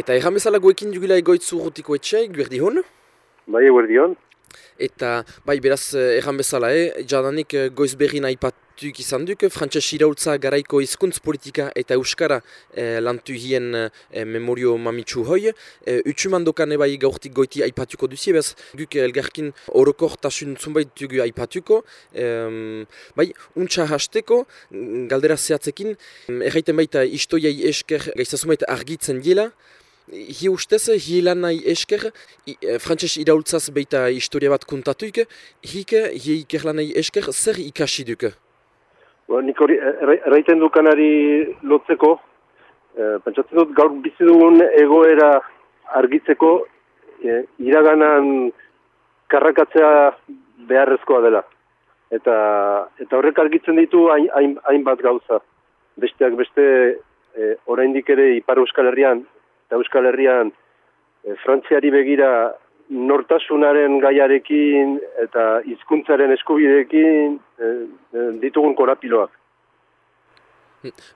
Eta erran bezala goekin dugula egoitzu urrutiko etxe, guerdi hon? Bai, guerdi hon. Eta, bai, beraz, erran bezala, eh? jadanik goiz berri nahi patuk izan duk, frantxas iraultza garaiko hizkuntz politika eta euskara eh, lantu hien eh, memorio mamitsu hoi. Eh, Utsuman dokan bai gaurtik goiti aipatuko duzi, bez, guk elgarkin orokor tasun zunbait dugu aipatuko. Eh, bai, untsa hasteko, galdera zehatzekin, erraiten baita istoiai esker gaizazumait argitzen diela, Hi ustez, hi lan nahi esker, frantses iraultzaz beita historia bat kontatuik, hik, hi ikerlan nahi esker, zer ikasi duk? Ba, nik hori erraiten dukanari lotzeko, e, pentsatzen dut gaur bizi dugun egoera argitzeko, e, iraganan karrakatzea beharrezkoa dela. Eta, eta horrek argitzen ditu hainbat hain, gauza. Besteak beste, e, oraindik ere Ipar Euskal Herrian, eta Euskal Herrian e, Frantziari begira nortasunaren gaiarekin eta hizkuntzaren eskubideekin e, e, ditugun korapiloak.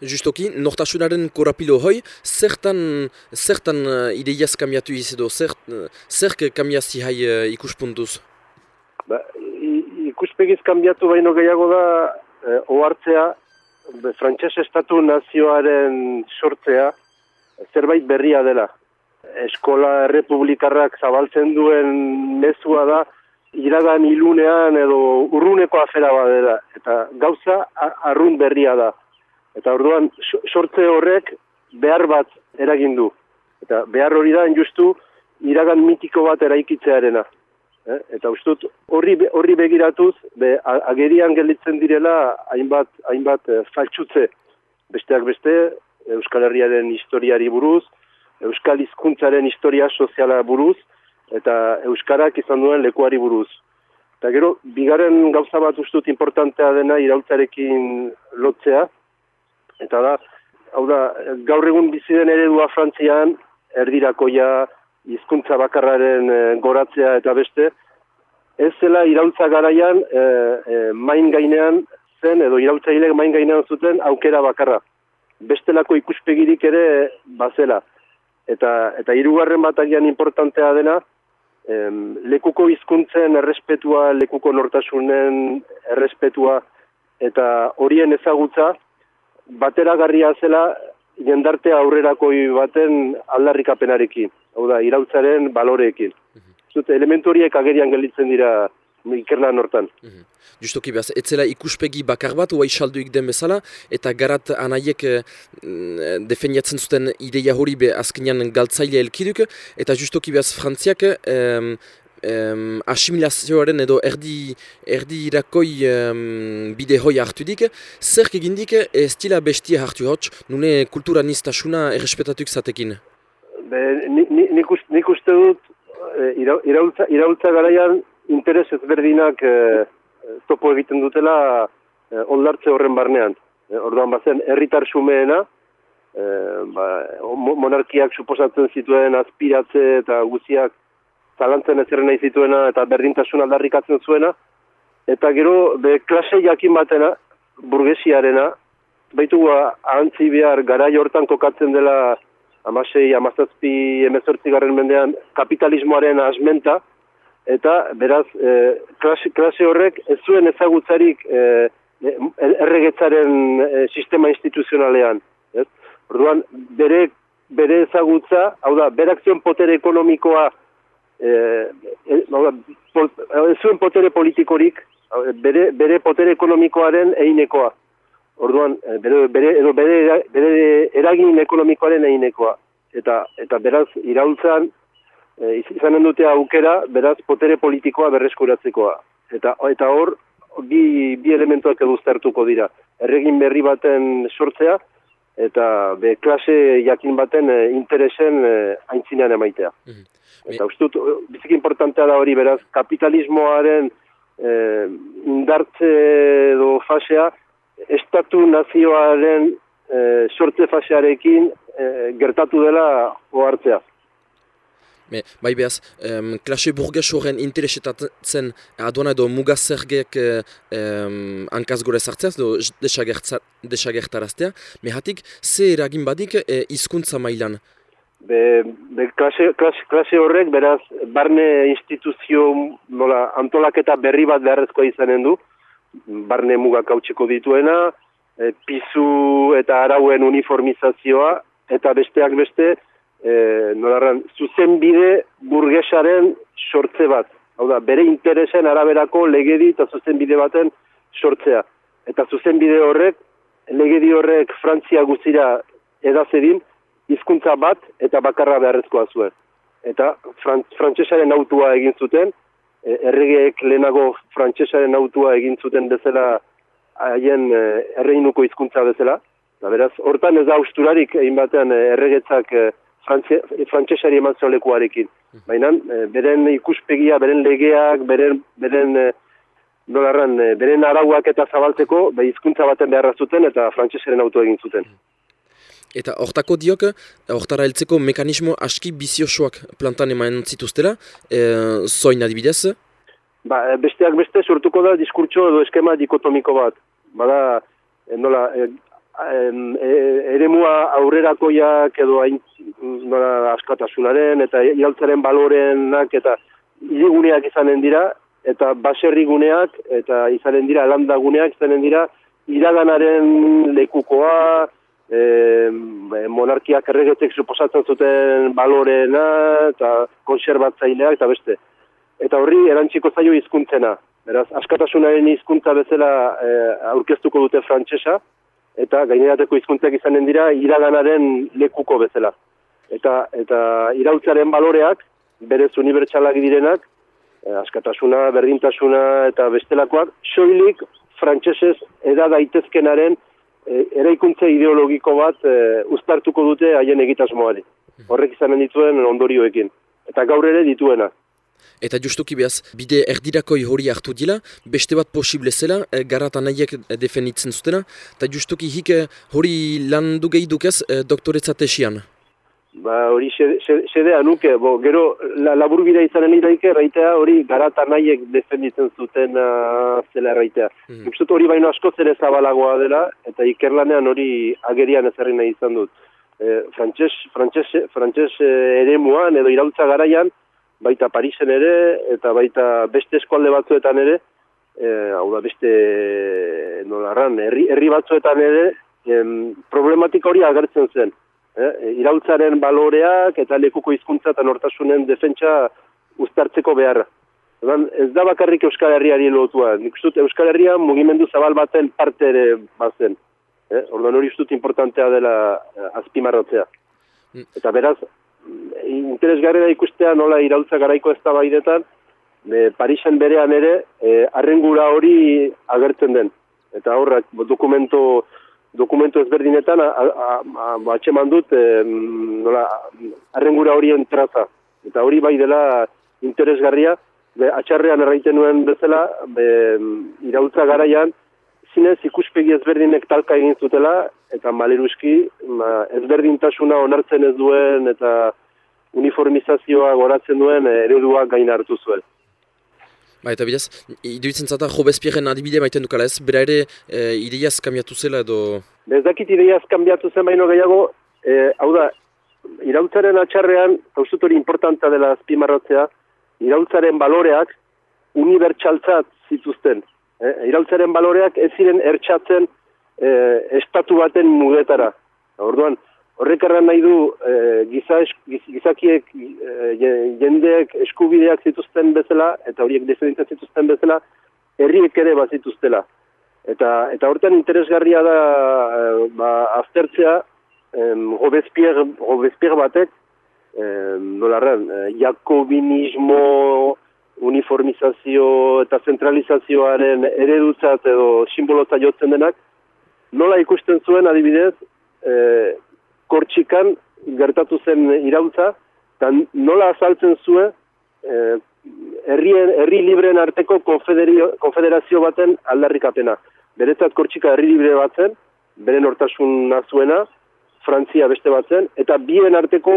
Justoki, nortasunaren korapilo hoi, zertan, zertan ideiaz kamiatu izido, zert, zerk kamiazi hai uh, ikuspuntuz? Ba, ikuspegiz kamiatu baino gehiago da, eh, ohartzea, frantses estatu nazioaren sortzea, zerbait berria dela. Eskola Republikarrak zabaltzen duen mezua da, iragan ilunean edo urruneko afera badela. Eta gauza arrun berria da. Eta orduan sortze horrek behar bat eragin du. Eta behar hori da, justu, iragan mitiko bat eraikitzearena. Eh? Eta ustut, horri, horri begiratuz, be, agerian gelditzen direla hainbat, hainbat eh, faltsutze. Besteak beste, Euskal Herriaren historiari buruz, Euskal Hizkuntzaren historia soziala buruz, eta Euskarak izan duen lekuari buruz. Eta gero, bigarren gauza bat ustut importantea dena irautzarekin lotzea, eta da, hau da, gaur egun bizi den eredua Frantzian, erdirakoia, hizkuntza bakarraren e, goratzea eta beste, ez zela irautza garaian e, e, main gainean zen, edo irautzailek main gainean zuten aukera bakarra bestelako ikuspegirik ere bazela. Eta eta hirugarren bat agian importantea dena, em, lekuko hizkuntzen errespetua, lekuko nortasunen errespetua eta horien ezagutza bateragarria zela jendarte aurrerakoi baten aldarrikapenarekin. Hau da, irautzaren baloreekin. Mm elementu horiek agerian gelditzen dira ikerlan hortan. Mm Justoki behaz, etzela ikuspegi bakar bat, uai salduik den bezala, eta garat anaiek e, defendiatzen zuten ideia hori be azkenean galtzaile elkiduk, eta justoki behaz frantziak e, asimilazioaren edo erdi, erdi irakoi bide hoi hartu dik, zer egindik ez dila bestia hartu hotz, nune kultura niztasuna errespetatuk zatekin? Nik uste dut, e, iraultza, iraultza garaian interes ezberdinak e, topo egiten dutela e, ondartze horren barnean. E, orduan bazen, herritar sumeena, e, ba, monarkiak suposatzen zituen aspiratze eta guziak zalantzen ezerren nahi zituena eta berdintasun aldarrikatzen zuena, eta gero, be, klase jakin batena, burgesiarena, baitugu ahantzi behar gara hortan kokatzen dela amasei, amazazpi, emezortzi garren mendean kapitalismoaren asmenta, eta beraz e, klase, klase horrek ez zuen ezagutzarik e, e erregetzaren e, sistema instituzionalean. Ez? Orduan, bere, bere ezagutza, hau da, berak zuen potere ekonomikoa, e, e, da, ez zuen potere politikorik, bere, bere potere ekonomikoaren einekoa. Orduan, bere, bere, edo bere, bere eragin ekonomikoaren einekoa. Eta, eta beraz, iraultzan, e, izanen dute aukera, beraz, potere politikoa berreskuratzekoa. Eta eta hor, bi, bi elementuak eduztertuko dira. Erregin berri baten sortzea, eta be, klase jakin baten e, interesen e, aintzinean emaitea. Mm Eta ustut, bizik importantea da hori, beraz, kapitalismoaren e, indartze edo fasea, estatu nazioaren e, sortze fasearekin e, gertatu dela ohartzea. Me, bai behaz, um, klase burges horren interesetatzen aduana edo mugazergek um, hankaz gore sartzea, edo desagertaraztea, mehatik, ze eragin badik e, izkuntza mailan? be, be klase, klase, klase horrek, beraz, barne instituzio nola, antolaketa berri bat beharrezkoa izanen du, barne mugak hautsiko dituena, e, pizu eta arauen uniformizazioa, eta besteak beste, e, nolarran, zuzen bide burgesaren sortze bat. Hau da, bere interesen araberako legedi eta zuzen bide baten sortzea. Eta zuzen bide horrek, legedi horrek Frantzia guzira edazedin, hizkuntza bat eta bakarra beharrezkoa zuen. Eta frantsesaren autua egin zuten, e, erregeek lehenago frantsesaren autua egin zuten bezala haien e, erreinuko hizkuntza bezala. Eta beraz, hortan ez da usturarik egin batean e, erregetzak frantsesari eman lekuarekin. Baina, beren ikuspegia, beren legeak, beren, beren dolarran, beren arauak eta zabaltzeko, be hizkuntza baten beharra zuten eta frantsesaren autua egin zuten. Eta hortako diok, hortara heltzeko mekanismo aski biziosoak plantan emaen zituztela, e, zoin adibidez? Ba, besteak beste sortuko da diskurtso edo eskema dikotomiko bat. Bada, e, nola, e, e, eremua aurrerakoiak edo hain nola, askatasunaren eta ialtzaren balorenak eta iriguneak izanen dira, eta baserriguneak eta izanen dira, landaguneak izanen dira, iraganaren lekukoa, e, monarkiak erregetek suposatzen zuten balorena eta konservatzaileak eta beste. Eta horri erantziko zaio hizkuntzena. Beraz, askatasunaren hizkuntza bezala e, aurkeztuko dute frantsesa eta gainerateko hizkuntzak izanen dira iraganaren lekuko bezala. Eta eta irautzaren baloreak berez unibertsalak direnak, e, askatasuna, berdintasuna eta bestelakoak soilik frantsesez eda daitezkenaren e, eraikuntza ideologiko bat e, uztartuko dute haien egitasmoari. Horrek izanen dituen ondorioekin. Eta gaur ere dituena. Eta justuki behaz, bide erdirakoi hori hartu dila, beste bat posible zela, e, garata nahiek defenditzen zutena, eta justuki hik e, hori landu gehi dukez e, doktoretza tesian. Ba, hori sedea nuke, bo, gero la, labur bida izanen iraike, raitea hori garata nahiek defenditzen zuten uh, zela raitea. Mm -hmm. hori baino asko zere zabalagoa dela, eta ikerlanean hori agerian ezarri nahi izan dut. E, frantxez, frantxez, frantxez ere muan, edo irautza garaian, baita Parisen ere, eta baita beste eskualde batzuetan ere, e, hau da beste nolarran, herri, herri batzuetan ere, em, problematika hori agertzen zen eh, irautzaren baloreak eta lekuko hizkuntza eta nortasunen defentsa uztartzeko behar. Edan, ez da bakarrik Euskal Herriari lotua. Nik ustut Euskal Herria mugimendu zabal baten parte ere bazen. Eh? Ordan hori ustut importantea dela eh, azpimarrotzea. Mm. Eta beraz, interesgarri da ikustea nola irautza garaiko ez da baidetan, e, Parisen berean ere, e, arrengura hori agertzen den. Eta horrak, dokumento dokumentu ezberdinetan atxeman dut e, nola, arrengura horien traza. Eta hori bai dela interesgarria, be, atxarrean erraiten nuen bezala, be, irautza garaian, zinez ikuspegi ezberdinek talka egin zutela, eta maleruski ma, ezberdintasuna onartzen ez duen, eta uniformizazioa goratzen duen eredua gain hartu zuen. Ba, eta bidez, iduitzen zata Robespierren adibide maiten dukala ez, bera ere e, ideiaz kambiatu zela edo... Ez dakit ideiaz kambiatu zen baino gehiago, e, hau da, irautzaren atxarrean, hausut hori importanta dela azpimarratzea, irautzaren baloreak unibertsaltzat zituzten. E, irautzaren baloreak ez ziren ertsatzen e, estatu baten mugetara. Orduan, Horrek erran nahi du e, giza gizakiek e, jendeek eskubideak zituzten bezala eta horiek defenditzen zituzten bezala herriek ere bat zituztela. Eta, eta hortan interesgarria da e, ba, aztertzea em, Robespierre, batek em, nolarren, e, jakobinismo uniformizazio eta zentralizazioaren eredutzat edo simbolotza jotzen denak nola ikusten zuen adibidez e, kortxikan gertatu zen irautza, eta nola azaltzen zuen eh, herri libreen arteko konfederazio baten aldarrikapena. Beretzat kortxika herri libre batzen, beren hortasun zuena, Frantzia beste batzen, eta bien arteko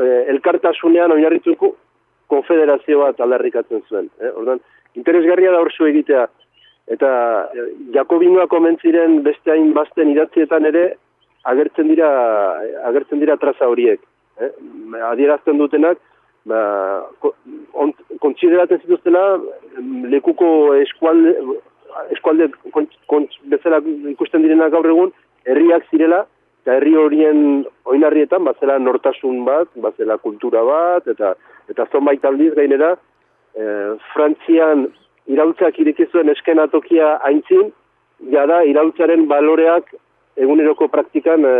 eh, elkartasunean oinarrituko konfederazio bat aldarrikatzen zuen. Eh? Ordan, interesgarria da horzu egitea. Eta eh, Jakobinoa beste hain bazten idatzietan ere, agertzen dira agertzen dira traza horiek. eh, adierazten dutenak, ba, kontsideratzen zituztela lekuko eskualde, eskualde kont, bezala ikusten direnak gaur egun, herriak zirela, eta herri horien oinarrietan, bazela nortasun bat, bazela kultura bat, eta eta zonbait aldiz gainera, e, Frantzian irautzak irekizuen eskenatokia haintzin, jada irautzaren baloreak eguneroko praktikan e,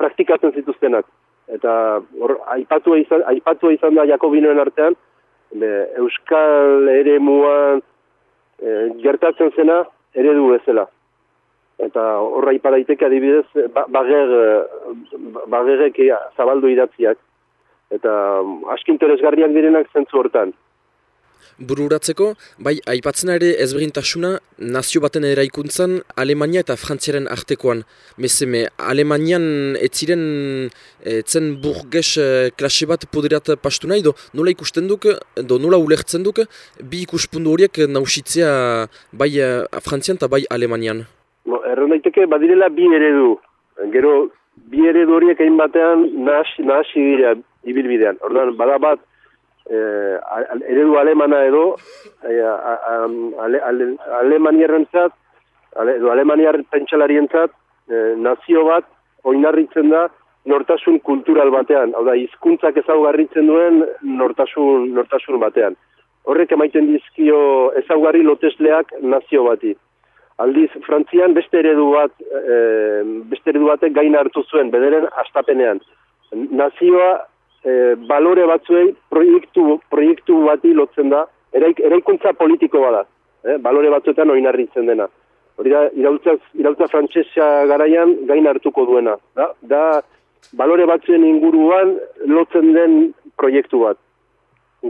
praktikatzen zituztenak. Eta hor, aipatu izan, aipatu izan da Jakobinoen artean, Euskal ere muan e, gertatzen zena eredu bezala. Eta horra ipadaiteke adibidez, ba, bager, bagerek zabaldu idatziak. Eta askin interesgarriak direnak zentzu hortan bururatzeko, bai, aipatzen ere ezberintasuna nazio baten eraikuntzan Alemania eta Frantziaren artekoan. Meseme, Alemanian etziren etzen burges eh, klase bat poderat pastu nahi, nola ikusten duk, do nola ulertzen duk, bi ikuspundu horiek nausitzea bai eh, Frantzian eta bai Alemanian. No, Erren daiteke, badirela bi eredu. Gero, bi eredu horiek egin batean nahasi dira ibilbidean. Ordan, bada bat, eh, eredu alemana edo eh, ale, ale, edo alemaniar pentsalarientzat eh, nazio bat oinarritzen da nortasun kultural batean, hau da hizkuntzak ezaugarritzen duen nortasun nortasun batean. Horrek emaiten dizkio ezaugarri lotesleak nazio bati. Aldiz, Frantzian beste eredu bat, e, beste eredu batek gaina hartu zuen, bederen astapenean. Nazioa e, balore batzuei proiektu, proiektu bati lotzen da, eraik, eraikuntza politiko bada, e, balore batzuetan oinarritzen dena. Hori da, irautza, irautza frantsesa garaian gain hartuko duena. Da, da balore batzuen inguruan lotzen den proiektu bat.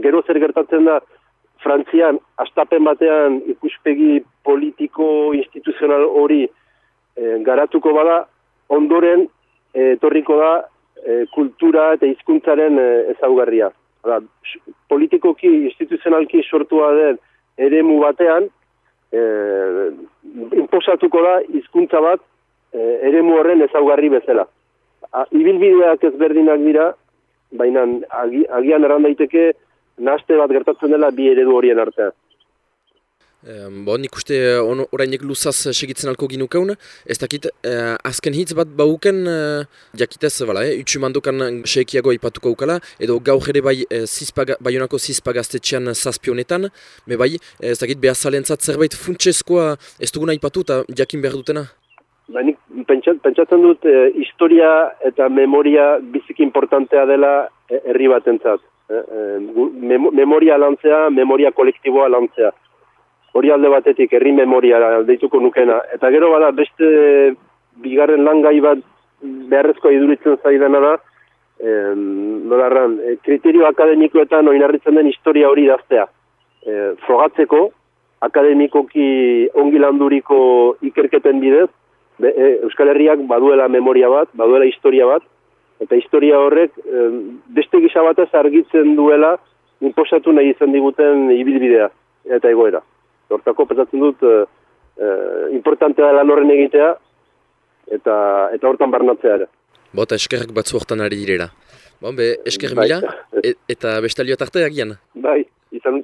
Gero zer gertatzen da, Frantzian, astapen batean ikuspegi politiko instituzional hori e, garatuko bada, ondoren etorriko da e, kultura eta hizkuntzaren e, ezaugarria. Hala, politikoki, instituzionalki sortua den eremu batean, e, imposatuko da hizkuntza bat e, eremu horren ezaugarri bezala. A, ibilbideak ezberdinak dira, baina agian erran daiteke naste bat gertatzen dela bi eredu horien artean. Bon, nik uste on, orainek luzaz segitzen alko ginukaun. Ez dakit, eh, azken hitz bat bauken, eh, jakitez, bala, eh, utxumandokan sekiago ipatuko ukala, edo gaur ere bai eh, zizpaga, baionako zizpagaztetxean zazpionetan, me bai, ez dakit, behar zalentzat zerbait funtsezkoa ez duguna ipatu eta jakin behar dutena? Ba, nik pentsatzen dut eh, historia eta memoria biziki importantea dela eh, herri batentzat. Eh, eh, memoria lantzea, memoria kolektiboa lantzea hori alde batetik herri memoria deituko nukena. Eta gero bada beste bigarren langai bat beharrezko iduritzen zaidana da, em, nolarran, e, kriterio akademikoetan oinarritzen den historia hori daztea. E, frogatzeko, akademikoki ongi landuriko ikerketen bidez, be, e, Euskal Herriak baduela memoria bat, baduela historia bat, eta historia horrek beste gisa batez argitzen duela inposatu nahi izan diguten ibilbidea eta egoera. Hortako pentsatzen dut e, importantea lan horren egitea eta eta hortan barnatzea ere. Bota eskerrak batzu hortan ari direla. Bon, be, esker bai. mila, e, eta bestalioat arte agian. Bai, izan